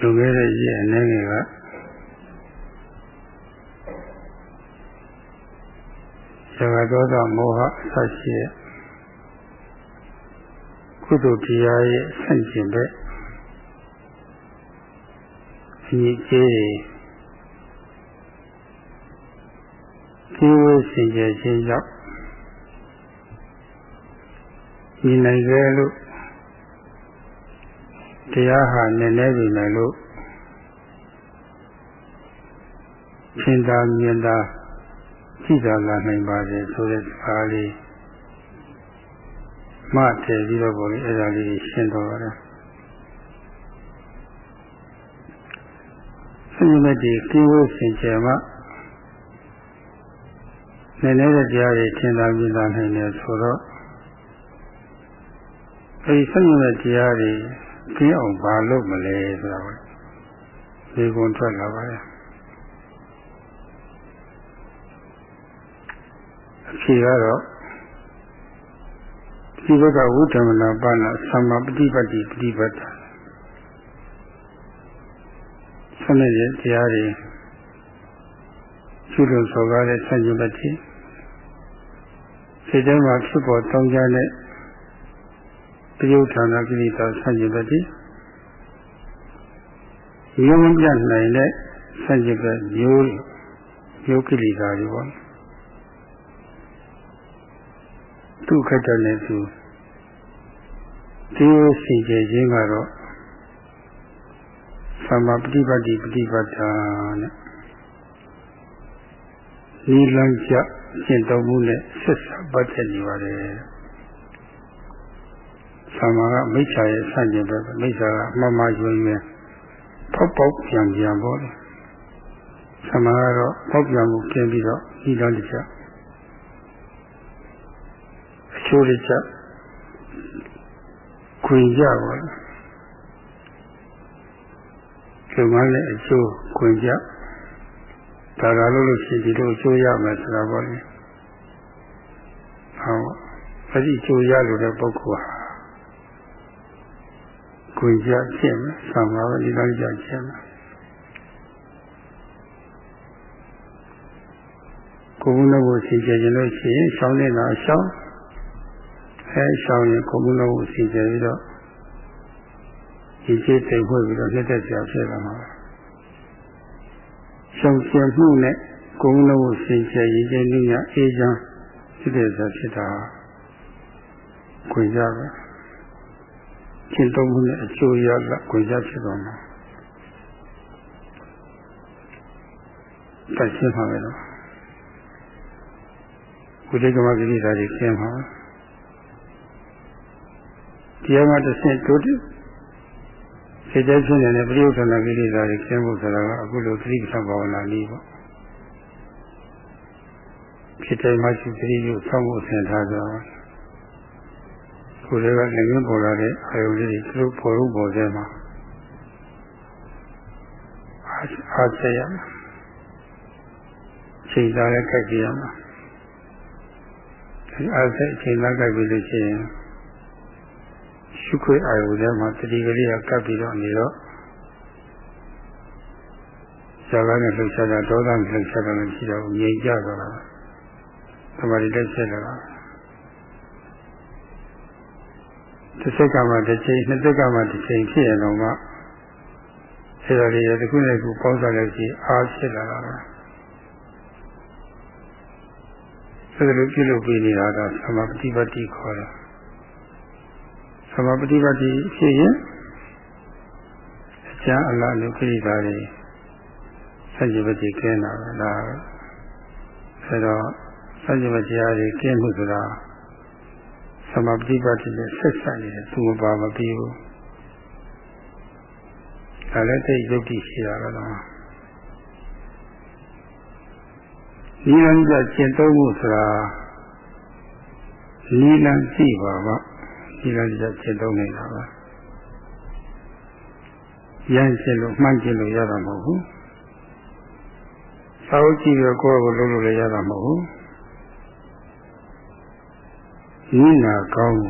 လူငယ်တဲ့ရဲ့အနေငယ်ကဇဂတောသမောဟအစရှိတဲ့ကုသိုလ်တရားရဲ့ဆန့်ကျင်ဘက်ဒီကျေးဒီဝိစင်ကြခြင်းကြောင့်ဒီနိုင်ကြလို့ တရားဟာနည်းနည်းပြီမယ်လို့ရှင်းသာမြင်သာကြည့်သာလာနိုင်ပါစေဆိုတဲ့စကားလေးမှတ်တယ်ပြီးတော့ပေါ့လေအဲ့ဒါလေးရှင်းတော့ရတယ်ဆင်းရဲတဲ့ကိဝေစင်ကြယ်မှာနည်းနည်းတဲ့တရားတွေထင်သာမြင်သာနိုင်တယ်ဆိုတော့အဲဒီဆင်းရဲတဲ့တရားတွေ ကျင်းအောင်ဘာလုပ်မလဲဆိုတာကိုဒီကွန်ထွက်လာပါရဲ့အဖြေကတော့ဒီဘက်ကဝုဒ္ဓမနာပါဏသမ္မာပฏิပတ်တိပฏิပတ်တာဆင်းရဲတဲ့တရားတွေကျุလို့ဆိုကားတဲ့ဆန့်ကျင်ဘက်တိစိတ်ထဲမှာဖြစ်ပေါ်တောင်းကြတဲ့ တယုဌာနကိလေသာဆန့်ကျင်ဘက်တိရုံးပြနိုင်တဲ့ဆန့်ကျင်ဘက်မျိုးမျိုးကိလေသာတွေပေါ့သူခက်တဲ့နဲ့သူဒီစီကြခြင်းကတော့သမ္မာပฏิပတ်တိပฏิပတ်တာနဲ့ဒီလမ်းကျရှင်းတော်မူနဲ့ဆက်ဆံပတ်သက်နေပါတယ်။ သမ္မာကမိစ္ဆာရဲ့ဆန့်ကျင်ဘက်မိစ္ဆာကအမှန်မှယွင်ယွင်ဖောက်ပေါက်ပြန်ပြန်ပေါ့လေ။သမ္မာကတော့ပေါက်ပြန်မှုကျင်းပြီးတော့ဒီလမ်းတစ်ချက်အချိုးတစ်ချက်ခွင်ကြပါလေ။ဒီမှာလည်းအချိုးခွင်ကြဒါကလို့လို့ရှိရင်ဒီလိုအကျိုးရမယ်ဆိုတာပေါ့လေဟောအဲ့ဒီအကျိုးရလို့တဲ့ပုဂ္ဂိုလ်ဟာ ကိုကြဖြစ်မယ်ဆံပါပဲဒီလိုကြဖြစ်မယ်ကိုယ်ကလည်းကိုစီကြခြင်းလို့ရှိရင်ရှောင်းနေတာရှောင်းအဲရှောင်းရင်ကိုယ်ကလည်းကိုစီကြပြီးတော့ဒီစိတ်တိတ်ဝှက်ပြီးတော့လက်သက်ဆရာဖြစ်လာမှာရှောင်ကျင်မှုနဲ့ကိုယ်လုံးကိုစင်ကြယ်ရည်ကျင်းနေရအေးချမ်းဖြစ်တဲ့ဆိုဖြစ်တာခွင့်ကြပဲ ရှင်းသုံးမှုနဲ့အကျိုးရလခွင့်ကြဖြစ်သွားမှာတက်ရှင်းပါမယ်တော့ဝိသေကမကိရိတာတွေကျင်းပါတရားမှတစ်ဆင့်တိုးတက်စိတ်တည်းဖြစ်နေတဲ့ပရိယုဒ္ဓနာကိလေသာတွေကျင်းဖို့ဆိုတာကအခုလိုသတိပဋ္ဌာန်ဘာဝနာနည်းပေါ့ဖြစ်တယ်မှရှိသတိကိုဆောင်းဖို့ဆင်ထားကြပါ ကိုယ်တွေကလည်းငင်းပေါ်လာတဲ့အာယုလေးတွေသူတို့ပေါ်လို့ပေါ်သေးမှာအားချက်ရမှာချိန်သားလည်းကြိုက်ကြရမှာဒီအားချက်ချိန်သားကြိုက်ပြီးလို့ရှိရင်ရှုခွေအာယုထဲမှာတတိကလေးကကပ်ပြီးတော့နေတော့ဇာကနဲ့လှုပ်ရှားတာဒေါသနဲ့လှုပ်ရှားတာလည်းရှိတော့ငြိမ်ကြသွားတာသမာဓိတက်ဆက်လာတာ တစ်စက္ကမှတစ်ချိန်နှစ်စက္ကမှတစ်ချိန်ဖြစ်ရတော့မှအဲဒါလေးရတစ်ခုနဲ့ခုပေါင်းစားလိုက်ပြီးအားဖြစ်လာတာအဲဒါလိုပြုလုပ်ပြီးနေတာတော့သမာပฏิပတ်တိခေါ်တယ်သမာပฏิပတ်တိဖြစ်ရင်အကျမ်းအလားလူခိတာတွေဆက်ကြည့်ပတိကျင်းတာပဲဒါအဲတော့ဆက်ကြည့်ပတရားတွေကျင်းမှုဆိုတာ သမာပฏิပတ်တိနဲ့ဆက်ဆက်နေတယ်သူမပါမပြီးဘူးဒါလည်းသိယုတ်တိရှိတာပဲတော့ဒီလမ်းကြကျင့်သုံးမှုဆိုတာဒီလမ်းကြည့်ပါပါဒီလမ်းကြကျင့်သုံးနေတာပါရမ်းကျင့်လို့မှန်းကျင့်လို့ရတာမဟုတ်ဘူးသာဝကြည့်ရကိုယ့်ကိုလုံးလို့လည်းရတာမဟုတ်ဘူး ဤနာကောင်း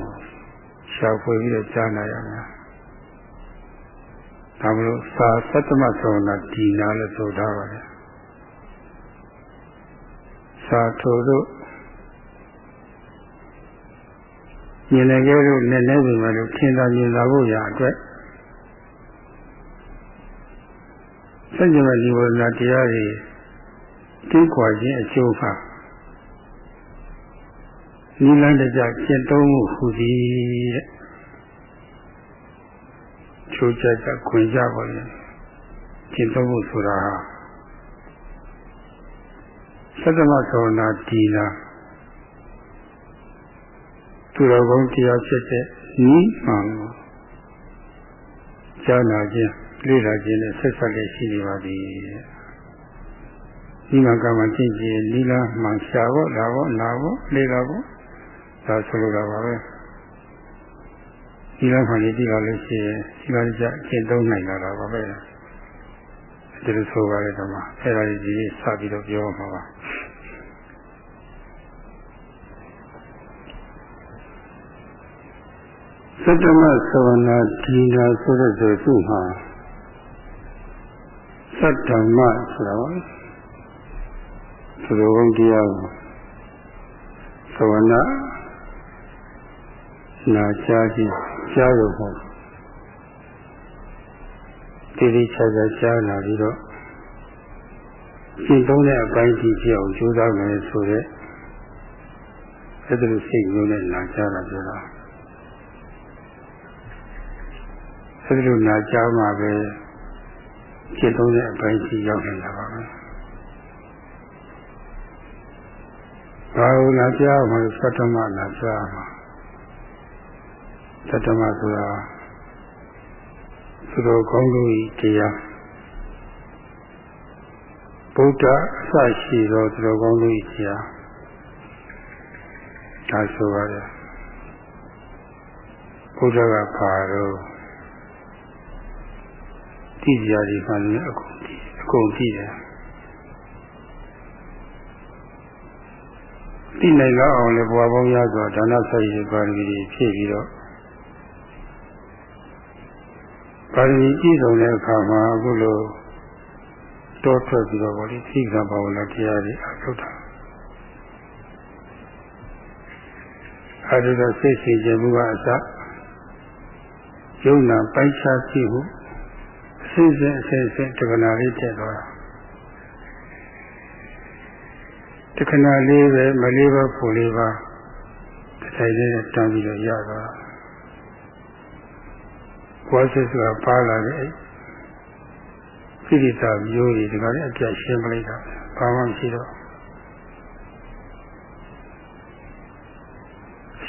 ရှာဖွေပြီးတော့ကြားနာရမှာဒါမလို့သာသတ္တမသောနာဒီနာလို့ဆိုထားပါတယ်သာထိုတို့မြင်လည်းကြလို့နဲ့နဲ့ပြင်မှာလို့ထင်သာမြင်သာဖို့ရအတွက်စัจ java ဒီဝရဏတရားတွေသိခွာခြင်းအကျိုးပါ နိလန်းတကြကျင့်သုံးမှုဟူသည်တဲ့ချိုးကြကြခွင်ကြပါလေကျင့်သုံးမှုဆိုတာဟာသတ္တမသောနာဒီနာသူတော်ကောင်းတရားဖြစ်တဲ့ဤမှန်ကိုကြားနာခြင်းလေ့လာခြင်းနဲ့ဆက်ဆက်လေးရှိနေပါသည်ဒီမှာကမှကျင့်ကြည်လီလာမှန်ရှာဖို့လာဖို့နာဖို့လေ့လာဖို့ ဒါဆိုလိုတာပါပဲဒီလောက်မှလည်းဒီကလည်းရှိရင်ဒီကလည်းကြအကျင့်သုံးနိုင်တာပါပဲဒီလိုဆိုပါလေတော့မှအဲ့ဒါကြီးစပြီးတော့ပြောမှာပါသတ္တမသဝနာဒီနာဆိုတဲ့ဆိုသူ့မှာသတ္တမဆိုတာပါသူတော်ကောင်းတရားကိုသဝနာ နာချာခြင်းကြားလို့ပေါ့တိတိကျကျကြားလာပြီးတော့ရှင်းသုံးတဲ့အပိုင်းကြီးဖြစ်အောင်ကြိုးစားမယ်ဆိုတဲ့အဲ့ဒါလိုစိတ်မျိုးနဲ့နာကြားတာပြောတာအဲဒီလိုနာကြားမှာပဲကျင့်သုံးတဲ့အပိုင်းကြီးရောက်နေတာပါပဲဘာလို့နာကြားမှာသတ္တမနာကြားမှာသ တ္တမဆိုတာသူတော်ကောင်းတို့ဤတရားဗုဒ္ဓအစရှိသောသူတော်ကောင်းတို့ဤတရားဒါဆိုပါတယ်ဘုရားကပါတော့သိကြရည်မှလည်းအကုန်သိအကုန်သိတယ်သိနိုင်တော့အောင်လေဘဝပေါင်းရစွာဒါနဆက်ရည်ပါရမီတွေဖြည့်ပြီးတော့ ပါရမီပြည့်စုံတဲ့အခါမှာအခုလိုတောထွက်ပြီးတော့ဗောလေသိက္ခာဘာဝနာတရားတွေအထုတ်တာအဲဒီတော့စိတ်ရှိခြင်းမှုကအစယုံနာပိုက်ခြားရှိမှုအစစ်စစ်အစစ်စစ်တက္ကနာလေးတက်သွားတာတက္ကနာလေးပဲမလေးပါဖို့လေးပါတစ်ထိုင်လေးနဲ့တန်းပြီးတော့ရသွားတာဘ ဝစစ်ဆိုတာပါလာတယ်ခိတိတာမျိုးတွေဒီကနေ့အပြတ်ရှင်းပလိုက်တာဘာမှမရှိတော့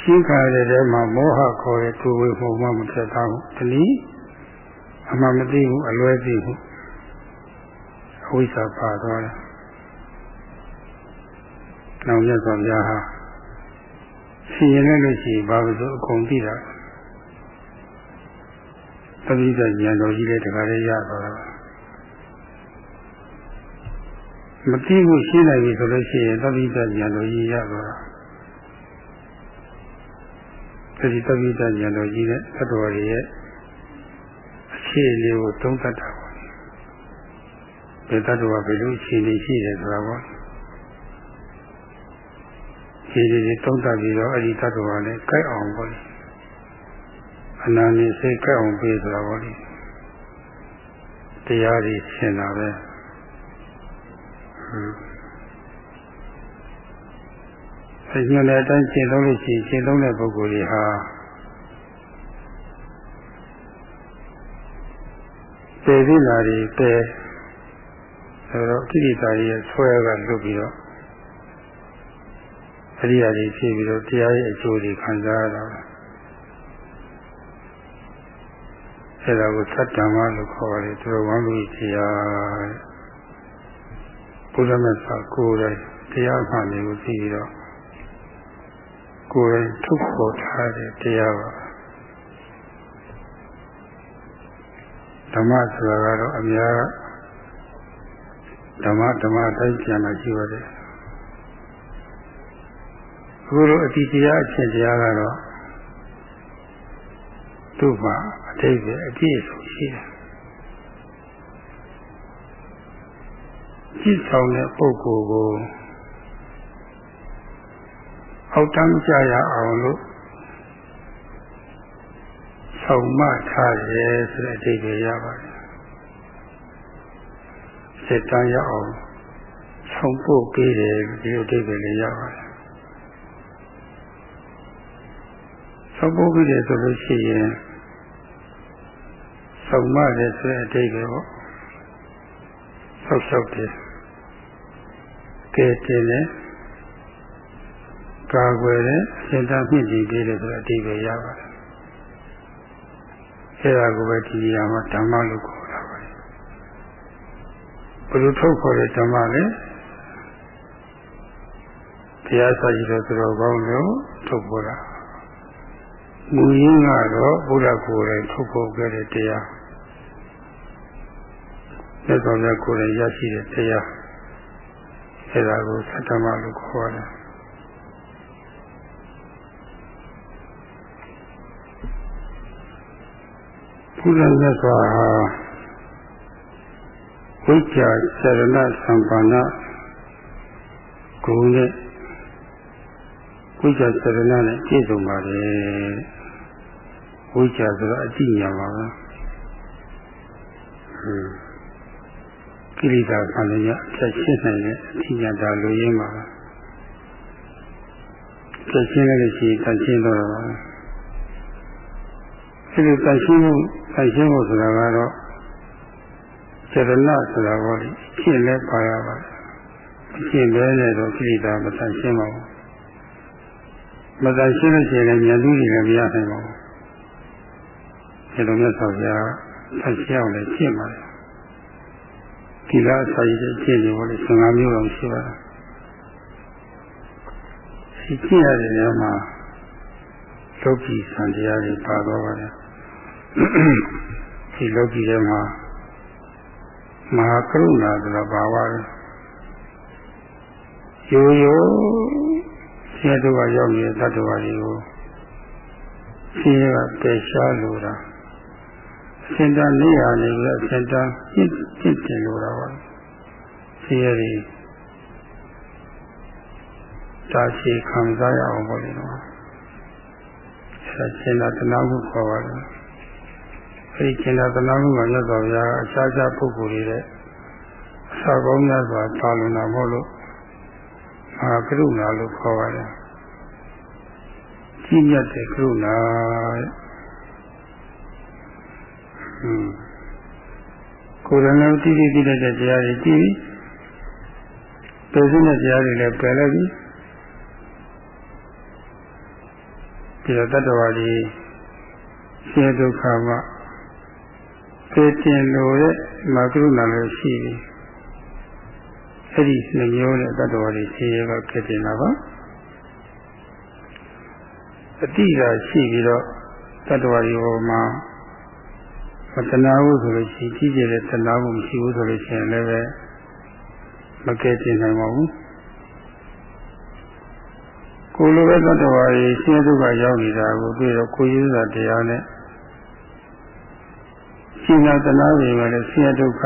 ရှင်းခါတဲ့ထဲမှာမောဟခေါ်တဲ့သူဝေမှုမှမဖြစ်သားဘူးဒီနည်းအမှန်မသိဘူးအလွဲသိဘူးအဝိဇ္ဇာပါသွားတယ်။နောက်မြတ်စွာဘုရားဟာရှင်ရင်လည်းလို့ရှိရင်ဘာလို့အကုန်သိတာ သတိကဉာဏ်တော်ကြီးလည်းတခါလေးရသွားတာမသိဘူးရှင်းနိုင်ပြီဆိုလို့ရှိရင်သတိကဉာဏ်တော်ကြီးရသွားတာသတိသတိကဉာဏ်တော်ကြီးနဲ့သတ္တဝါတွေရဲ့အခြေအနေကိုသုံးသပ်တာပေါ့ဒီတ attva ဘယ်လိုအခြေအနေရှိတယ်ဆိုတာပေါ့ခြေတွေသုံးသပ်ပြီးတော့အဲ့ဒီတ attva နဲ့ကြိုက်အောင်ပေါ့ အနာနေစိတ်ကြိုက်အောင်ပြေးဆိုတာပေါ့လေတရားတွေရှင်းတာပဲအဲညနေတိုင်းရှင်းသုံးလို့ရှိရင်ရှင်းသုံးတဲ့ပုဂ္ဂိုလ်တွေဟာပေသီလာတွေပဲအဲတော့ကိရိတာရဲ့ဆွဲကလွတ်ပြီးတော့အရိယာတွေဖြစ်ပြီးတော့တရားရဲ့အကျိုးတွေခံစားရတာ အဲဒါကိုသတ္တမလို့ခေါ်တယ်သူတော်ကောင်းလူတရားဘုရားမြတ်စွာကိုယ်တိုင်တရားမှန်တွေကိုသိပြီးတော့ကိုယ်တိုင်ထုတ်ဖော်ထားတဲ့တရားပါဓမ္မဆိုတာကတော့အများဓမ္မဓမ္မတိုင်းပြန်လာရှိပါတယ်အခုလိုအတိတရားအချက်တရားကတော့သူ့မှာအ တိတ်အပြည့်ဆုံးရှိတယ်ကြည့်ဆောင်တဲ့ပုဂ္ဂိုလ်ကိုအောက်တန်းကြရအောင်လို့ဆောင်မထားရဲဆိုတဲ့အဓိပ္ပာယ်ရပါတယ်စေတန်းရအောင်ဆောင်ဖို့ပေးတယ်ဒီအဓိပ္ပာယ်လေးရပါတယ်ဆောင်ဖို့ပေးတယ်ဆိုလို့ရှိရင် ဆောင်မတယ်ဆိုတဲ့အဓိပ္ပာယ်ပေါ့ဆောက်ရှောက်တယ်ကဲတင်တယ်ကာကွယ်တယ်စင်တာမြင့်ကြည့်ပေးတယ်ဆိုတဲ့အဓိပ္ပာယ်ရပါတယ်အဲဒါကိုပဲဒီနေရာမှာဓမ္မလို့ခေါ်တာပါဘယ်လိုထုတ်ခေါ်တဲ့ဓမ္မလဲတရားစာကြည့်တော့သူတော်ကောင်းလို့ထုတ်ခေါ်တာမူရင်းကတော့ဘုရားကိုယ်တိုင်ထုတ်ခေါ်ခဲ့တဲ့တရား သက်တော်မြတ်ကိုယ်တိုင်ရရှိတဲ့တရားအဲဒါကိုသတ္တမလို့ခေါ်တယ်ဘုရားမြတ်စွာဟာဝိချာစရဏသံပါဏဂုဏ်နဲ့ဝိချာစရဏနဲ့ပြည့်စုံပါတယ်ဝိချာဆိုတော့အတိညာပါပဲဟွန်း ကိရိတာခံရဖြတ်ရှင်းနိုင်တဲ့အတိညာတာလူရင်းပါပဲဖြတ်ရှင်းလိုက်လို့ရှိရင်တန်ရှင်းတော့တာပါအဲဒီတန်ရှင်းမှုတန်ရှင်းဖို့ဆိုတာကတော့စေတနာဆိုတာကရှင်းလဲပါရပါတယ်အရှင်းလဲနဲ့တော့ခိတာမတန်ရှင်းပါဘူးမတန်ရှင်းလို့ရှိရင်လည်းဉာဏ်တူးတွေလည်းမရနိုင်ပါဘူးဒီလိုမျိုးဆိုပြာတန်ရှင်းအောင်လည်းရှင်းပါတ ယ်ဒီလားစာရည်တဲ့ရှင်းနေလို့15မျိုးလောက်ရှိပါတယ်ဒီကြည့်ရတဲ့နေရာမှာလောကီစံတရားတွေပါတော့ပါတယ်ဒီလောကီထဲမှာမဟာကရုဏာဆိုတာပါပါတယ်ရိုးရိုးဆင်းရဲကရောက်နေတဲ့တ attva တွေကိုဆင်းရဲကပယ်ရှားလို့တာအ စင်တန်နေရနေပြီးအစင်တန်ပြစ်ပြစ်တင်လို့တာပါဆင်းရဲတွေတာရှိခံစားရအောင်ပေါ့လေနော်အဲစင်တာတနာကိုခေါ်ပါတယ်အဲဒီကျင်တာတနာမှုကမြတ်စွာဘုရားအခြားခြားပုဂ္ဂိုလ်တွေတဲ့အစာကောင်းများစွာပါလွန်တာမဟုတ်လို့မဟာကရုဏာလို့ခေါ်ပါတယ်ကြီးမြတ်တဲ့ကရုဏာဟွန်း ကိုယ်လည်းတိတိတိတဲ့တရားတွေကြည့်ပြီးပယ်စင်းတဲ့တရားတွေလည်းပယ်လိုက်ပြီးဒီတော့တတ္တဝါတွေဆင်းရဲဒုက္ခမှာသိတင်လို့တဲ့မာကရုဏာလည်းရှိပြီအဲ့ဒီနှမျိုးနဲ့တတ္တဝါတွေဆင်းရဲကခက်တင်တာပါအတိကရှိပြီးတော့တတ္တဝါတွေဟောမှာ မတနာဘူးဆိုလို့ရှိကြီးကျယ်တဲ့တနာမှုမရှိဘူးဆိုလို့ရှိရင်လည်းပဲမကဲတင်နိုင်ပါဘူးကိုလိုပဲတတ္တဝါတွေဆင်းရဲဒုက္ခရောက်နေတာကိုတွေ့တော့ကိုရင်းစာတရားနဲ့ရှင်သာတနာတွေကလည်းဆင်းရဲဒုက္ခ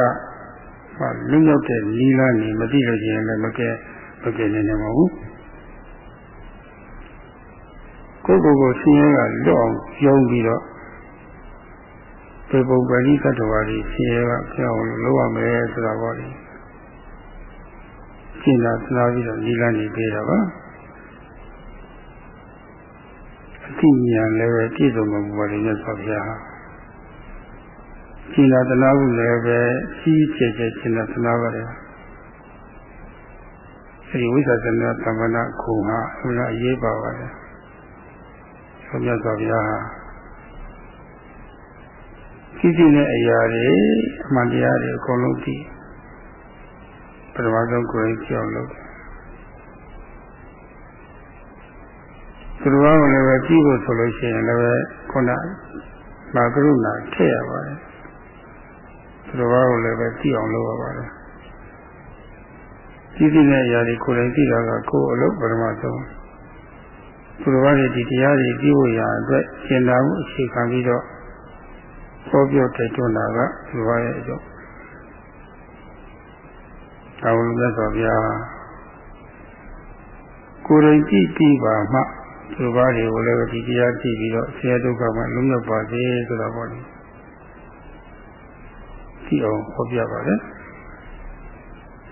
ဟာလွတ်ရောက်တဲ့နီလာနေမသိလို့ချင်းလည်းမကဲမကဲနေနိုင်ပါဘူးကိုယ်ကိုယ်ကိုဆင်းရဲကလွတ်အောင်ယုံပြီးတော့ ပေပုံပရိသတ္တဝါတွေဆင်းရဲကကြောက်လို့လုပ်ရမယ်ဆိုတာပေါ့လေရှင်သာတနာပြီးတော့နီလာနေပေးတာပါအသိဉာဏ်လည်းပဲပြည့်စုံမှာပါလေမြတ်စွာဘုရားဟာကျင်နာတနာမှုလည်းပဲကြီးကျယ်ကျယ်ကျင်နာတနာပါတယ်အဲဒီဝိသသနာသမဏခုဟာအမှန်အရေးပါပါတယ်ဘုရားစွာဘုရားဟာ ကြီးကြီးတဲ့အရာတွေအမှန်တရားတွေအကုန်လုံးသိပထမဆုံးကိုယ်ကြောက်လို့သူတော်ဘာလည်းပဲကြည့်ဖို့ဆိုလို့ရှိရင်လည်းခုနမာကရုဏာထည့်ရပါတယ်သူတော်ဘာကိုလည်းပဲကြည့်အောင်လုပ်ရပါတယ်ကြည့်ကြည့်တဲ့အရာတွေကိုယ်တိုင်ကြည့်တာကကိုယ်အလုပ်ပထမဆုံးသူတော်ဘာတွေဒီတရားတွေကြည့်ဖို့ရာအတွက်ရှင်းတာမှုအခြေခံပြီးတော့ ဟောပြောတိုက်တွန်းတာကသူတော်ဘာရဲ့အကျိုးဒါဝလူမြတ်စွာဘုရားကိုယ်တိုင်ကြည့်ပြီးပါမှသူဘာတွေကိုလည်းဒီတရားကြည့်ပြီးတော့ဆရာဒုက္ခမှလွတ်မြောက်ပါစေဆိုတော့ပေါ့လေကြည့်အောင်ဟောပြပါလေ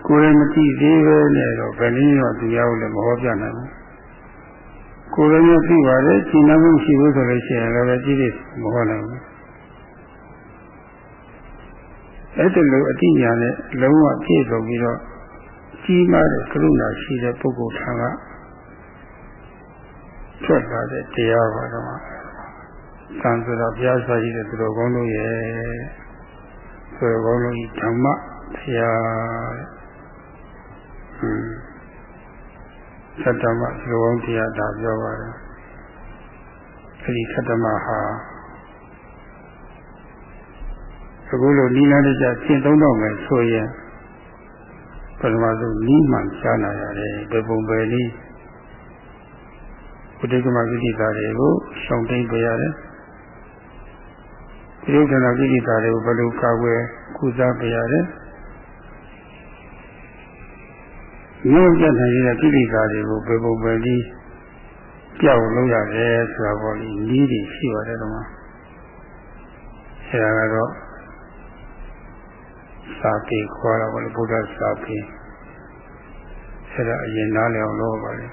ကိုယ်လည်းမကြည့်သေးပဲနဲ့တော့ဘယ်နည်းတော့တရားကိုလည်းမဟောပြနိုင်ဘူးကိုယ်လည်းမသိပါလေရှင်းနှမှုရှိဘူးဆိုလို့ရှိရင်လည်းကြည့်လို့မဟောနိုင်ဘူး အဲ့ဒီလိုအတိညာနဲ့လုံးဝပြည့်စုံပြီးတော့ကြီးမားတဲ့ကရုဏာရှိတဲ့ပုဂ္ဂိုလ်ထံကထွက်လာတဲ့တရားပါတော့။သံဆိုတော့ဘုရားစာရှိတဲ့သူတော်ကောင်းတို့ရဲ့သူတော်ကောင်းတို့ဤဓမ္မတရားဟွန်းသတ္တမသူတော်ကောင်းတရားဒါပြောပါတယ်။အဲဒီသတ္တမဟာ အခုလိုနိလန်းတကြရှင်းသုံးတော့မယ်ဆိုရင်ပထမဆုံးနိမှန်ရှားနာရတယ်ဘယ်ပုံပဲနည်းဥဒိကမကိဋ္တာတွေကိုရှောင်တိန်ပေးရတယ်ဒီဥဒ္ဒနာကိဋ္တာတွေကိုဘယ်လိုကာကွယ်ကုစားပေးရတယ်ညွှန်ပြနိုင်တဲ့ကိဋ္တာတွေကိုဘယ်ပုံပဲနည်းပြောင်းလို့ရတယ်ဆိုတာပေါ့လေနည်းတွေရှိပါတယ်တော့အဲဒါကတော့ စာပေခေါ်တာပေါ့လေဘုရားစာပေအဲဒါအရင်နားလည်အောင်လုပ်ပါလေ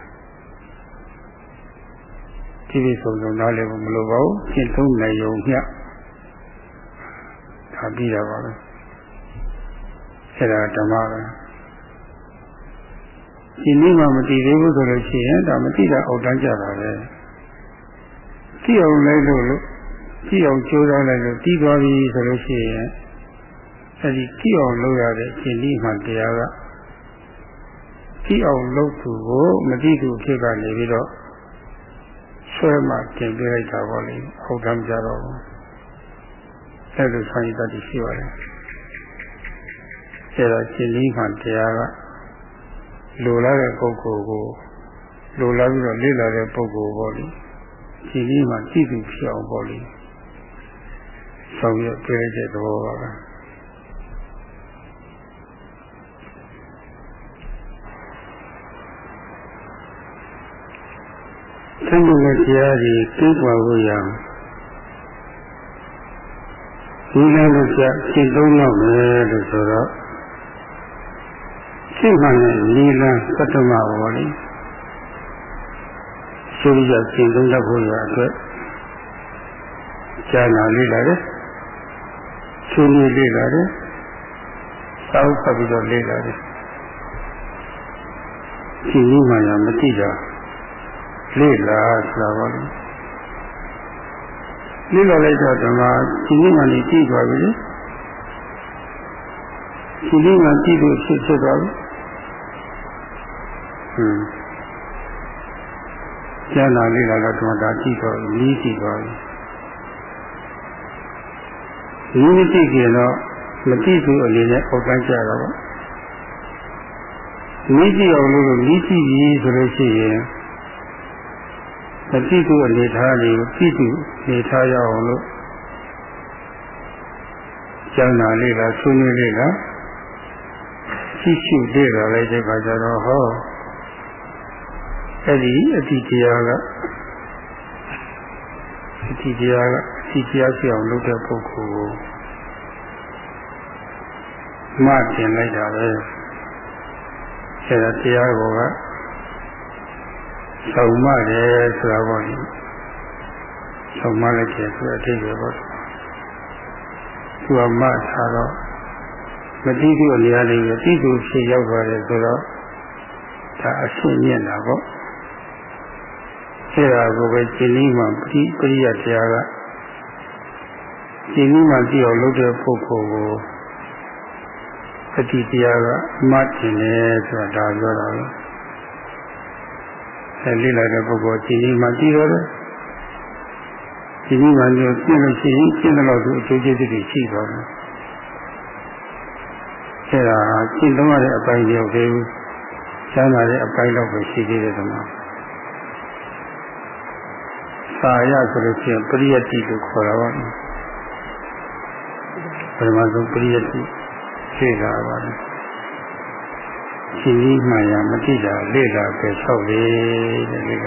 ဒီလိုဆုံးဆုံးနားလည်ဖို့မလိုပါဘူးရှင်းသုံးနိုင်ုံမျှဒါပြီးတာပါပဲအဲဒါဓမ္မပဲဒီနေ့မှမတည်သေးဘူးဆိုလို့ရှိရင်ဒါမတည်တာအောက်တန်းကြတာပဲကြည့်အောင်လိုက်လို့လို့ကြည့်အောင်ကြိုးစားလိုက်လို့တည်သွားပြီဆိုလို့ရှိရင် အဲဒီကြည့်အောင်လုပ်ရတဲ့ရှင်ဒီမှတရားကကြည့်အောင်လုပ်သူကိုမကြည့်သူဖြစ်ကနေပြီးတော့ဆွဲမှတင်ပြလိုက်တာပေါ့လေဟုတ်တယ်ကြတော့အဲလိုဆိုင်တတ်ရှိပါတယ်အဲတော့ရှင်ဒီမှတရားကလိုလာတဲ့ပုဂ္ဂိုလ်ကိုလိုလာပြီးတော့လေ့လာတဲ့ပုဂ္ဂိုလ်ပေါ့လေရှင်ဒီမှကြည့်သူဖြစ်အောင်ပေါ့လေဆောင်ရွက်ပြတဲ့သဘောပါပဲ သမှုနဲ့တရားတွေကျင့်ပွားဖို့ရအောင်ဒီလိုလို့ကြရှင်းသုံးတော့မယ်လို့ဆိုတော့ရှင်းမှလည်းနီလန်းပထမဘောလေရှင်းရရှင်းသုံးတတ်ဖို့ရအတွက်ဈာနာလေးလာတယ်ရှင်းလေးလေးလာတယ်စောက်ဖတ်ပြီးတော့လေးလာတယ်ရှင်းလို့မှရမတိတာ လေ့လာဆိုတာပါလေလေ့လာလိုက်တော့ဓမ္မဒီနေ့မှနေကြည့်သွားပြီလေဒီနေ့မှကြည့်လို့ဖြစ်ဖြစ်သွားပြီဟွန်းကျန်လာလေ့လာတော့ဓမ္မတာကြည့်တော့နီးကြည့်သွားပြီဒီနေ့ကြည့်ကြတော့မကြည့်ဘူးအနေနဲ့အောက်တန်းကြတော့ဗောနီးကြည့်အောင်လို့နီးကြည့်ပြီဆိုလို့ရှိရင် မကြည့်သူအနေထားတွေကိုကြည့်သူနေထားရအောင်လို့ကျမ်းနာလေးကဆွေးနွေးလေးကကြည့်ရှုလေ့လာလိုက်တဲ့အခါကျတော့ဟောအဲ့ဒီအတိတရားကအတိတရားကအတိတရားဖြစ်အောင်လုပ်တဲ့ပုဂ္ဂိုလ်ကိုမှတ်တင်လိုက်တာပဲအဲ့ဒါတရားကောက ဆောင်မတယ်ဆိုတာပေါ့လေဆောင်မလိုက်တယ်ဆိုအထိပ္ပယ်ပေါ့သူကမှထားတော့မတိတိအနေနဲ့လည်းတိတိဖြစ်ရောက်သွားတယ်ဆိုတော့ဒါအရှင်းမြင့်တာပေါ့အဲဒါကိုပဲရှင်းပြီးမှပရိပရိယတရားကရှင်းပြီးမှကြည့်အောင်လုပ်တဲ့ပုဂ္ဂိုလ်ကိုအတိတရားကမှတ်တယ်ဆိုတာဒါပြောတာပဲ အဲလေ့လာတဲ့ပုဂ္ဂိုလ်ရှင်ကြီးမှတည်တော့တယ်ရှင်ကြီးမှလည်းပြည့်လို့ရှိရင်ရှင်းတော့သူအကျိုးကျေးဇူးတွေရှိသွားတယ်အဲဒါရှင်းတော့တဲ့အပိုင်းတယောက်သေးဘူးချမ်းသာတဲ့အပိုင်းတော့ပဲရှိသေးတယ်ဒီမှာသာရဆိုလို့ရှိရင်ပရိယတ္တိကိုခေါ်တာပါပထမဆုံးပရိယတ္တိရှင်းတာပါ လေရှင်ကြီးမှန်ရမတိတာလေ့လာပဲဆောက်လေတဲ့လေက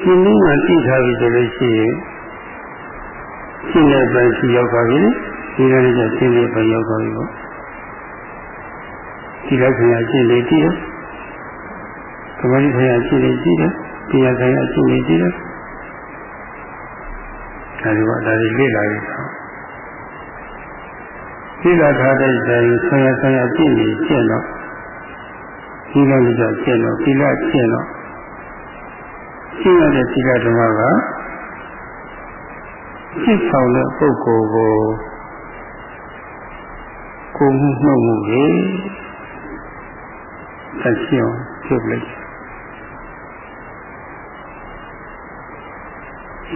ရှင်ကြီးမှတိထားပြီဆိုလို့ရှိရင်ရှင်းတဲ့ပိုင်းရှိရောက်သွားပြီဒီလိုလေးကျရှင်းတဲ့ပိုင်းရောက်သွားပြီပေါ့ဒီလောက်ခင်ဗျာရှင်းနေကြည့်တယ်ကမ္ဘာကြီးခင်ဗျာရှင်းနေကြည့်တယ်တရားခင်ဗျာရှင်းနေကြည့်တယ် အဲဒီကဒါတွေလေ့လာရအောင်လေ့လာထားတဲ့တိုင်ဆရာဆရာရှင်းနေရှင်းတော့ဒီလိုလေးကျရှင်းတော့ဒီလောက်ရှင်းတော့ရှင်းရတဲ့ဒီကဓမ္မကဖြစ်ဆောင်တဲ့ပုဂ္ဂိုလ်ကိုကိုမှုနှုတ်မှုလေသက်ရှင်အောင်ပြုလိုက်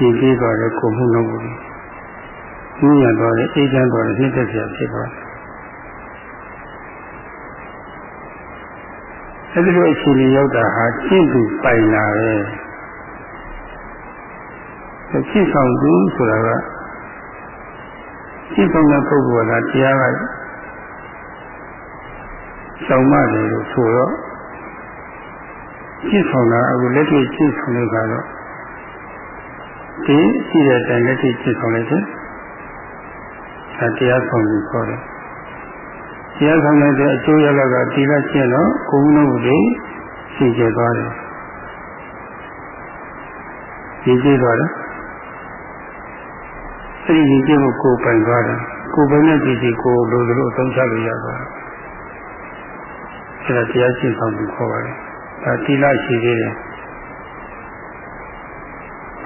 ရှင်ပြေးသွားတဲ့ကိုမှုလုံးကိုညဉ့်ရသွားတဲ့အိတ်ချမ်းသွားတဲ့စိတ်သက်သာဖြစ်သွားတယ်အဲဒီလိုအခြေအနေရောက်တာဟာရှင်းသူပိုင်လာပဲရှင်းဆောင်သူဆိုတာကရှင်းဆောင်တဲ့ပုဂ္ဂိုလ်ကတရားကဆောင်မတယ်လို့ဆိုတော့ရှင်းဆောင်တာအခုလက်တွေ့ရှင်းဆောင်လို့ကတော့ ဒီရှိတဲ့အတိုင်းလက်တွေ့ဖြစ်ဆောင်လိုက်တယ်ဒါတရားဆောင်ပြီးခေါ်တယ်တရားဆောင်လိုက်တဲ့အကျိုးရလကဒီလက်ကျင့်တော့ကိုယ်လုံးတွေရှင်းကျသွားတယ်ရှင်းကျသွားတယ်အဲ့ဒီကြည့်ဖို့ကိုယ်ပိုင်သွားတယ်ကိုယ်ပိုင်တဲ့ကြည့်စီကိုလိုလိုအသုံးချလို့ရသွားတယ်အဲ့ဒါတရားရှင်းဆောင်ပြီးခေါ်ပါတယ်ဒါတိလရှိသေးတယ်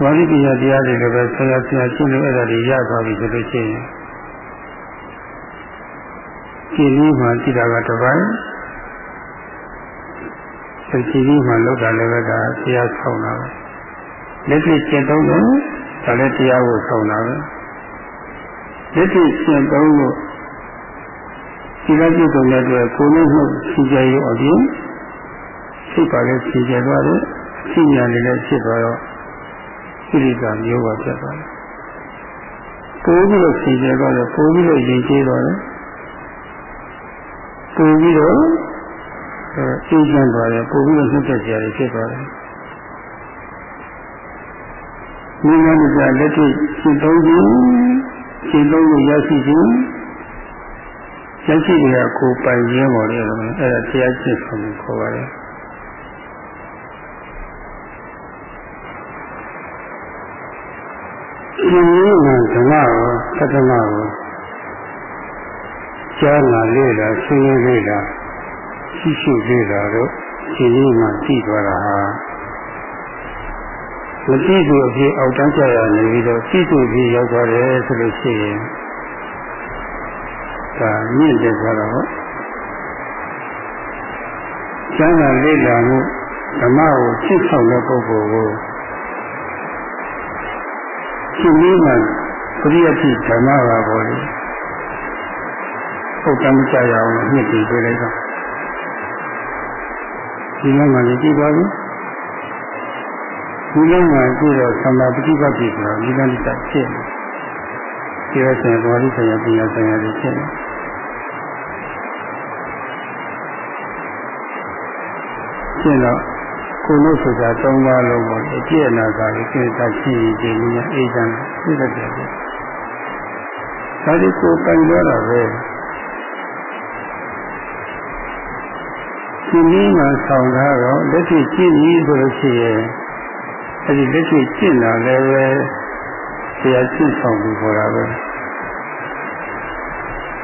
ဝါရိပညာတရားတွေလည်းပဲဆရာဆရာရှင်းလို့အဲ့ဒါတွေရသွားပြီဆိုလို့ရှိရင်ဒီနည်းမှကြည့်တာကတစ်ပိုင်းစိတ်ကြီးမှလောက်တာလည်းပဲဒါတရားဆောင်တာပဲလက်တွေ့ကျင့်သုံးတယ်ဒါလည်းတရားကိုဆောင်တာပဲလက်တွေ့ရှင်းသုံးလို့ဒီကပြုကုန်တဲ့အတွက်ကိုယ်နဲ့မှုရှင်းကြရအပြင်စိတ်ပါလည်းရှင်းကြသွားတယ်အရှင်းညာလည်းဖြစ်သွားတော့ ဣရိကမျိုးပါဖြစ်သွားတယ်ပိုးပြီးတော့ရှင်းကြသွားတယ်ပိုးပြီးတော့ရင်ကျေးသွားတယ်ပိုးပြီးတော့ရှင်းချမ်းသွားတယ်ပိုးပြီးတော့နှုတ်ဆက်ကြရဖြစ်သွားတယ်မိမမကြလက်တွေ့ရှင်းသုံးခြင်းရှင်းသုံးလို့ရရှိခြင်းရရှိတဲ့ကိုပိုင်ခြင်းပေါ်တယ်လို့အဲ့ဒါတရားကျင့်ဆောင်ကိုခေါ်ပါတယ် ဒီလိုမှဓမ္မကိုသတ္တမကိုကြားနာလေ့လာရှင်းရင်းလေ့လာရှိရှိလေ့လာတော့ဒီလိုမှကြည့်သွားတာဟာမကြည့်သူအဖြစ်အောက်တန်းကြရနေပြီးတော့ကြည့်သူအဖြစ်ရောက်သွားတယ်ဆိုလို့ရှိရင်ဒါမြင့်တယ်ဆိုတော့ကျမ်းစာလေ့လာမှုဓမ္မကိုချစ်ဆောင်တဲ့ပုဂ္ဂိုလ်ကို ရှင်ကြီးမှပရိယတိဓမ္မပါပေါ်လေဟုတ်တမ်းကြရအောင်မြင့်တည်ပေးလိုက်တော့ဒီမှာမှကြည့်ပါဘူးဒီလုံးမှာကြည့်တော့သမာပฏิပတ်ပြီဆိုတော့ဒီလမ်းတက်ဖြစ်တယ်။ဒီရတဲ့ဘောဓိဆိုင်ရာပညာဆိုင်ရာတွေဖြစ်တယ်။ရှင်းတော့ ကိုလို့ဆိုတာ၃ပါးလုံးပေါ့အပြည့်အနာကလည်းကိစ္စရှိရင်ဒီနည်းအေးချမ်းပြည့်တဲ့တယ်။ဒါဒီကိုပိုင်တော့တာပဲ။ဒီနည်းမှာဆောင်ထားတော့လက်ရှိကြည့်ပြီးဆိုလို့ရှိရင်အဲဒီလက်ရှိကျင့်တာလည်းပဲဆရာကျင့်ဆောင်ပြီးခေါ်တာပဲ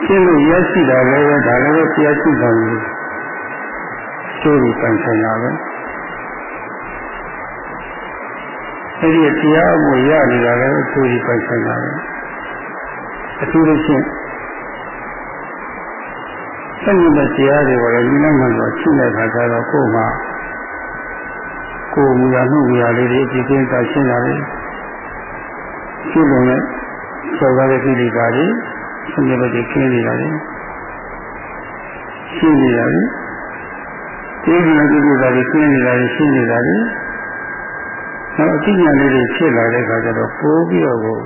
ကျင့်လို့ရရှိတာလည်းပဲဒါလည်းပဲဆရာကျင့်ဆောင်ပြီးကျိုးပြီးပန်ဆိုင်တာပဲ အဲဒီတရားကိုရနေတာလည်းကျိုးပြီးပန်ဆိုင်တာပဲအထူးသဖြင့်ဆက်ညတဲ့တရားတွေကိုလည်းဒီနောက်မှတော့ရှင်းတဲ့အခါကျတော့ကိုယ်မှာကိုယ်မူရမှုမူရလေးတွေဒီကိစ္စရှင်းလာတယ်ရှင်းလို့လည်းဆောကားတဲ့ကိလေသာတွေဆင်းရဲတဲ့ခင်းနေတာလေရှင်းနေတာလေဒီလိုကိလေသာတွေခင်းနေတာလေရှင်းနေတာလေ နောက်အသိဉာဏ်လေးတွေဖြစ်လာတဲ့အခါကျတော့ပိုးပြီးတော့ကို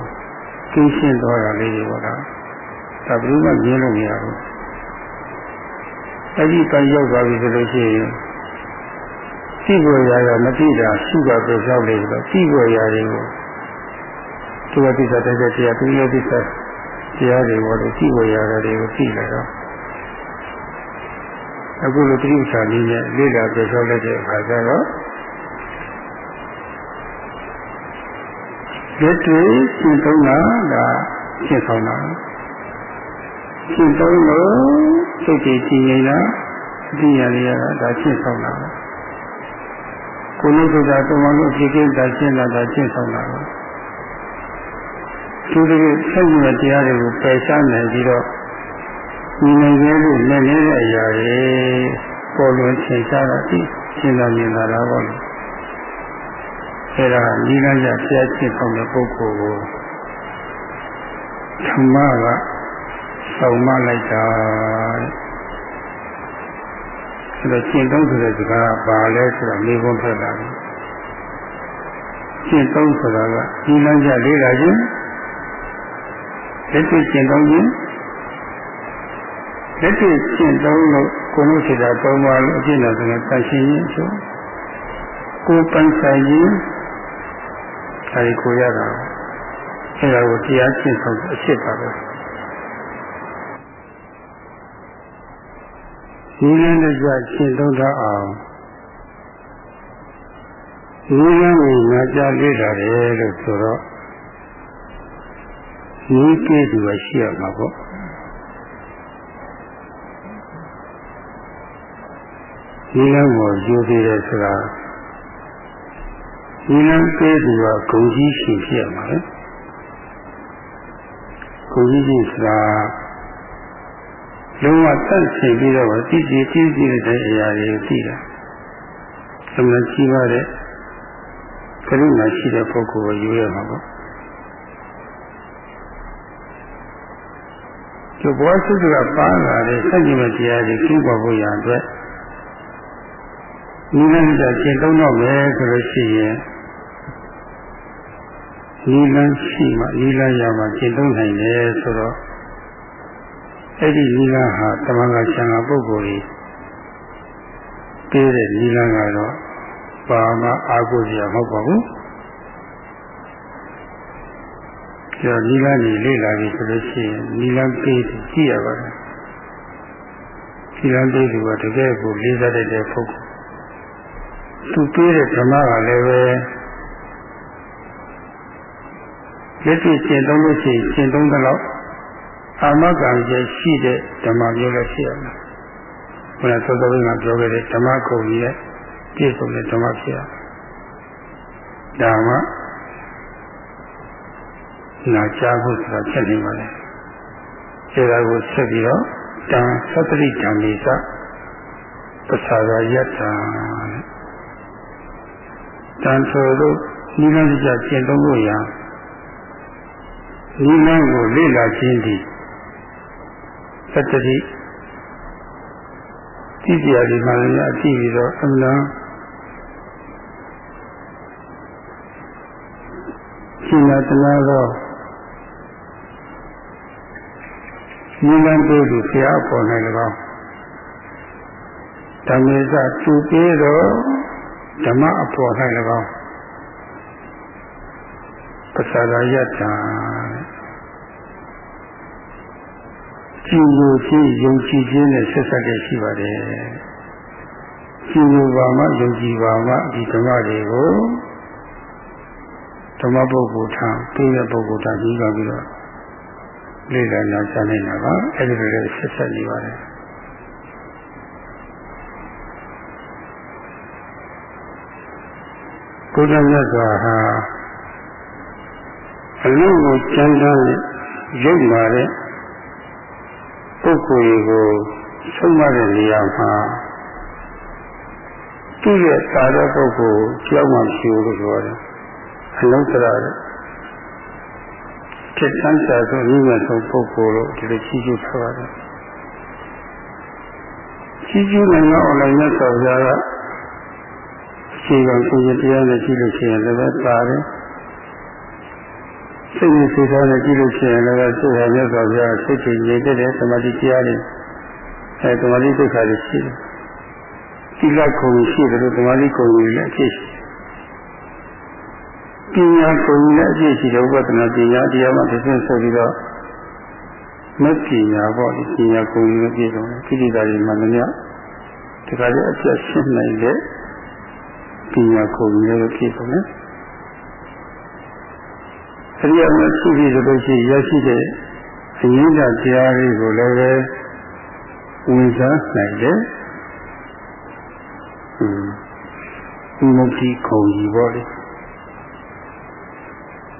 ကင်းရှင်းသွားတာလေးတွေပေါ့လားဒါဘယ်လိုမှမြင်လို့မရဘူးအဲ့ဒီကံရောက်သွားပြီဆိုလို့ရှိရင်သိဖို့ရရမသိတာရှိတာပဲရောက်နေတော့သိဖို့ရတွေကိုသူကသိတာတဲ့တရားသူရဲ့သိတာတရားတွေဘောလို့သိဖို့ရတာတွေကိုသိလာတော့အခုလိုတိဋ္ဌာန်လေးနဲ့လေ့လာပြောဆိုလိုက်တဲ့အခါကျတော့ လက်တွေရှင်းသုံးတာဒါရှင်းဆောင်တာရှင်းသုံးလို့စိတ်တည်ကြည်နေတာအတိအရလေးကဒါရှင်းဆောင်တာကိုယ်လုံးဆိုတာတုံမလို့ဖြစ်ခဲ့တာရှင်းလာတာရှင်းဆောင်တာသူတို့ဆက်ရတဲ့တရားတွေကိုပယ်ရှားနိုင်ပြီးတော့ဒီနိုင်ရဲ့လို့လည်းလည်းတဲ့အရာတွေပေါ်လွင်ထင်ရှားတာဒီရှင်းတာမြင်တာတော့ဘောလို့ အဲဒါနိလန်းရဆရာချင်းဆောင်တဲ့ပုဂ္ဂိုလ်ကိုဓမ္မကဆောင်မလိုက်တာအဲဒါရှင်းသုံးဆိုတဲ့စကားဘာလဲဆိုတော့မိဘဖက်တာရှင်းသုံးဆိုတာကနိလန်းရလေးလာခြင်းလက်တွေ့ရှင်းသုံးခြင်းလက်တွေ့ရှင်းသုံးလို့ကိုယ်လို့ရှိတာသုံးပါလို့အကျင့်တော်ဆိုရင်တန်ရှင်းခြင်းဆိုကိုယ်ပိုင်ဆိုင်ခြင်း အဲဒီကိုရတာအဲဒါကိုတရားရှင်းဆုံးအဖြစ်ပါပဲဒီလင်းတဲ့ကြရှင်းသုံးတာအောင်ဒီလင်းကိုငါကြားလေ့လာတယ်လို့ဆိုတော့ဒီကိတူကရှိရမှာပေါ့ဒီလမ်းကိုယူသေးတယ်ဆိုတာ ဒီလမ်းပေးသူကဂုံကြီးရှိဖြစ်ရမှာလေဂုံကြီးရှိဆိုတာလုံးဝတတ်ဆင်ပြီးတော့တည်ကြည်တည်ကြည်တဲ့အရာတွေကိုသိတာသမဏကြီးပါတဲ့ကရုဏာရှိတဲ့ပုဂ္ဂိုလ်ကိုယူရမှာပေါ့ဒီဘောစုကပါလာတဲ့စัจ java တရားတွေကျင့်ပေါ်ဖို့ရအတွက်နိလန်းကြကျင့်သုံးတော့မယ်ဆိုလို့ရှိရင် နိလန်းရှိမှနိလန်းရမှကျင့်သုံးနိုင်တယ်ဆိုတော့အဲ့ဒီနိလန်းဟာတမန်ကဆံဃာပုဂ္ဂိုလ်ကြီးပေးတဲ့နိလန်းကတော့ဘာမှအာကိုစရာမဟုတ်ပါဘူးကျော်နိလန်းကြီးလေ့လာပြီဆိုလို့ရှိရင်နိလန်းပေးကြည့်ရပါတယ်နိလန်းပေးသူကတကယ်ကိုလေးစားတဲ့ပုဂ္ဂိုလ်သူပေးတဲ့ဓမ္မကလည်းပဲ လက်တွေ့ကျင့်သုံးလို့ရှိရင်ကျင့်သုံးသလောက်အာမကံကျရှိတဲ့ဓမ္မမျိုးလည်းဖြစ်ရမယ်။ဘုရားသောတော်ကပြောခဲ့တဲ့ဓမ္မကုံကြီးရဲ့ပြည့်စုံတဲ့ဓမ္မဖြစ်ရမယ်။ဒါမှနာကြားဖို့ဆိုတာဖြစ်နေပါလေ။အဲဒါကိုဆက်ပြီးတော့တံသတ္တိဓမ္မိသပစ္စာရယတ္တာတန်ဆိုလို့နိလန်းကြကျင့်သုံးလို့ရ နိလန်းကိုလေ့လာခြင်းသည်သတ္တိကြည့်ကြရဒီမှလည်းအကြည့်ပြီးတော့အမှန်ရှင်သာတနာသောနိလန်းတို့သည်ဆရာပေါ်၌၎င်းဓမ္မေသသူပြေသောဓမ္မအပေါ်၌၎င်းပစ္စာရယတ္တာ ကြည်ညိုခြင်းယုံကြည်ခြင်းနဲ့ဆက်ဆက်တဲ့ရှိပါတယ်ကြည်ညိုပါမှယုံကြည်ပါမှဒီဓမ္မတွေကိုဓမ္မပုဂ္ဂိုလ်ထံပြီးတဲ့ပုဂ္ဂိုလ်ထံပြီးတော့ပြီးတော့လေ့လာနာကြားနေတာပါအဲ့ဒီလိုလေးဆက်ဆက်နေပါတယ်ဘုရားမြတ်စွာဟာအလုံးကိုကျမ်းသားနဲ့ရုပ်လာတဲ့ ပုဂ္ဂိုလ်ကိုဆုံးမတဲ့နေရာမှာသူ့ရဲ့သာတဲ့ပုဂ္ဂိုလ်ကြောက်မှရှိလို့ပြောတယ်အလုံးတရာတဲ့စိတ်ဆန်းစာဆိုဤမဲ့ဆုံးပုဂ္ဂိုလ်လို့ဒီလိုချီးကျူးထားပါတယ်ချီးကျူးနိုင်တော့လည်းမြတ်စွာဘုရားကခြေကကိုယ်တရားနဲ့ကြည့်လို့ရှိရင်လည်းပါတယ် စိတ်နဲ့စိတ်ထားနဲ့ကြည့်လို့ရှိရင်လည်းသူ့ဟာမြတ်စွာဘုရားစိတ်ကြီးငြိမ်တဲ့သမာဓိတရားတွေအဲသမာဓိဒုက္ခတွေရှိတယ်။ဒီလက်ခုံရှိတယ်လို့သမာဓိခုံကြီးလည်းအဖြစ်ရှိပညာခုံကြီးလည်းအဖြစ်ရှိတယ်ဥပဒနာပညာတရားမှတစ်ဆင့်ဆက်ပြီးတော့မပညာပေါ့ဒီပညာခုံကြီးလည်းပြည့်စုံတယ်ခိတိတာတွေမှလည်းဒီကလေးအချက်ရှင်းနိုင်တဲ့ပညာခုံကြီးလည်းပြည့်စုံတယ် အရိယာမရှိပြီဆိုလို့ရှိရင်ရရှိတဲ့အရင်းကတရားလေးကိုလည်းပဲဝင်စားနိုင်တယ်။ဒီမုတ်တိခုံကြီးပေါ့လေ။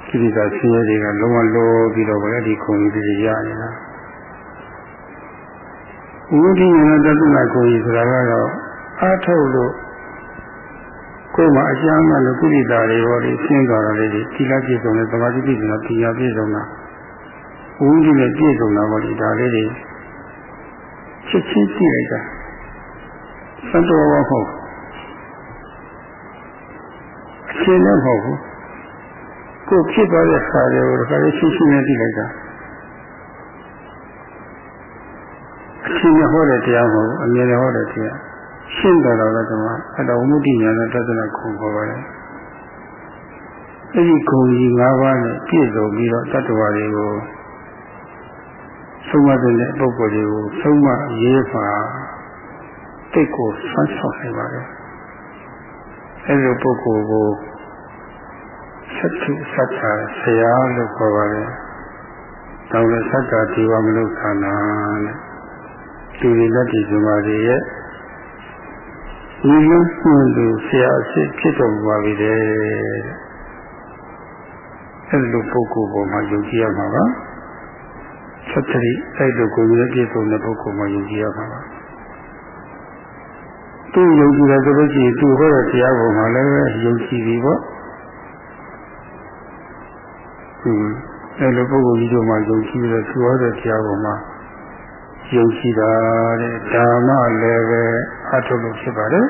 ကိရိတာဆင်းရဲတွေကလုံးဝလောပြီးတော့ဗောလေဒီခုံကြီးတွေရနေတာ။ဝိဓိဉာဏတသနာခုံကြီးဆိုတာကတော့အားထုတ်လို့ ကိုယ်မှာအကျမ်းမှလို့ကုသတာတွေဟောဒီရှင်းသွားတာလေးဒီသီလပြည့်စုံတဲ့သမာဓိပြည့်စုံတဲ့တရားပြည့်စုံတာဝိဉ္ဇနဲ့ပြည့်စုံတာဟောဒီဒါလေးတွေချက်ချင်းကြည့်လိုက်တာသတ္တဝါမဟုတ်အချင်းလည်းမဟုတ်ဘူးကိုယ်ဖြစ်သွားတဲ့ခါတွေကိုဒါလည်းရှင်းရှင်းနဲ့ကြည့်လိုက်တာအချင်းနဲ့ဟောတဲ့တရားမဟုတ်ဘူးအမြဲတမ်းဟောတဲ့တရား ရှင်းတယ်တော့လည်းဒီမှာအတော်ဝိတ္တိညာနဲ့တသနာခုံပေါ်ပါတယ်အဲ့ဒီခုံကြီး၅ပါးနဲ့ပြည့်စုံပြီးတော့တတ္တဝါတွေကိုဆုံးမတဲ့ပုဂ္ဂိုလ်တွေကိုဆုံးမရေးပါတိတ်ကိုဆွမ်းဆောင်နိုင်ပါတယ်အဲ့ဒီပုဂ္ဂိုလ်ကိုသတ္တုသတ္တာဆရာလို့ခေါ်ပါတယ်တောင်းတဲ့သတ္တာဒီဝမနုဿာနာတဲ့ဒီလက်ဒီဇမာတွေရဲ့ ဒီလိုမှန်သူဆရာအဖြစ်ဖြစ်တော်မူပါပြီတဲ့အဲ့လိုပုဂ္ဂိုလ်ပေါ်မှာယုံကြည်ရမှာပါသတ္တိအဲ့လိုကိုယ်ရည်ပြည့်စုံတဲ့ပုဂ္ဂိုလ်မှာယုံကြည်ရမှာပါသူယုံကြည်တယ်ဆိုလို့ရှိရင်သူဟောတဲ့တရားပေါ်မှာလည်းယုံကြည်ပြီပေါ့ဟင်းအဲ့လိုပုဂ္ဂိုလ်ကြီးတို့မှာယုံကြည်ပြီးတော့သူဟောတဲ့တရားပေါ်မှာယုံကြည်တာတဲ့ဓမ္မလည်းပဲအထုလို့ဖြစ်ပါတယ်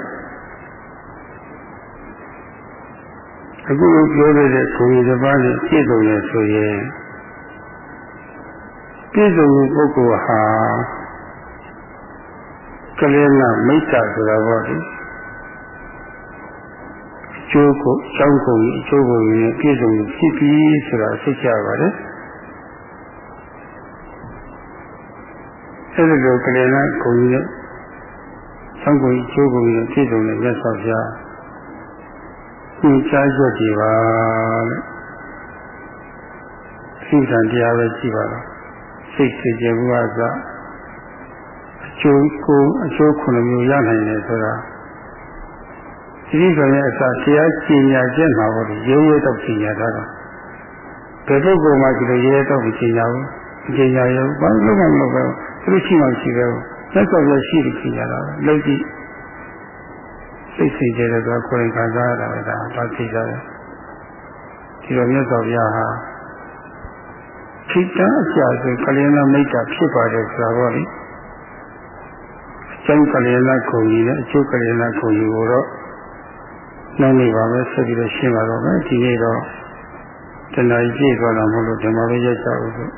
အခုလိုပြောတဲ့ကိုယ်ရည်တစ်ပါးနဲ့ပြည့်စုံရဆိုရင်ပြည့်စုံတဲ့ပုဂ္ဂိုလ်ဟာကလေးနာမိစ္ဆာဆိုတာပေါ့လေအကျိုးကိုအကြောင်းကိုအကျိုးကိုပြည့်စုံဖြစ်ပြီးဆိုတာသိကြပါတယ်အဲဒီလိုကလေးလားကိုကြီးနဲ့ ဆောင်းကိုကြီးချိုးကိုကြီးနဲ့ပြည့်စုံတဲ့မြတ်စွာဘုရားသင်ကြားချက်ဒီပါတဲ့သိတန်တရားပဲရှိပါတော့စိတ်စေကြဘူးအစအကျိုးကိုအကျိုးခုနှစ်မျိုးရနိုင်တယ်ဆိုတာဒီလိုဆိုရင်အစတရားကျင်ညာချက်မှာပေါ့လေရိုးရိုးတော့ကျင်ညာတာတော့ဘယ်ပုဂ္ဂိုလ်မှဒီလိုရိုးရိုးတော့ကျင်ညာဘူးကျင်ညာရောဘာလို့မှမလုပ်ဘူးသူတို့ရှိမှရှိပဲ လက်စော်ရရှိတယ်ကြည့်ရတာလုံကြည့်စိတ်စိတ်ကြတဲ့တော့ကိုယ်ရင်ခံစားရတာပဲဒါဘာသိကြတယ်ဒီလိုမြတ်စွာဘုရားဟာခိတ္တအကျဆိုကလျာဏမိတ်တာဖြစ်ပါတယ်ဆိုတာပေါ့လေအကျုံးကလျာဏခုံကြီးနဲ့အကျိုးကလျာဏခုံကြီးကိုတော့နောက်နေပါမယ်ဆက်ပြီးတော့ရှင်းပါတော့မယ်ဒီနေ့တော့တဏှာကြီးပြည့်သွားတာမဟုတ်လို့ဒီမှာပဲရက်ကြအောင်ဆို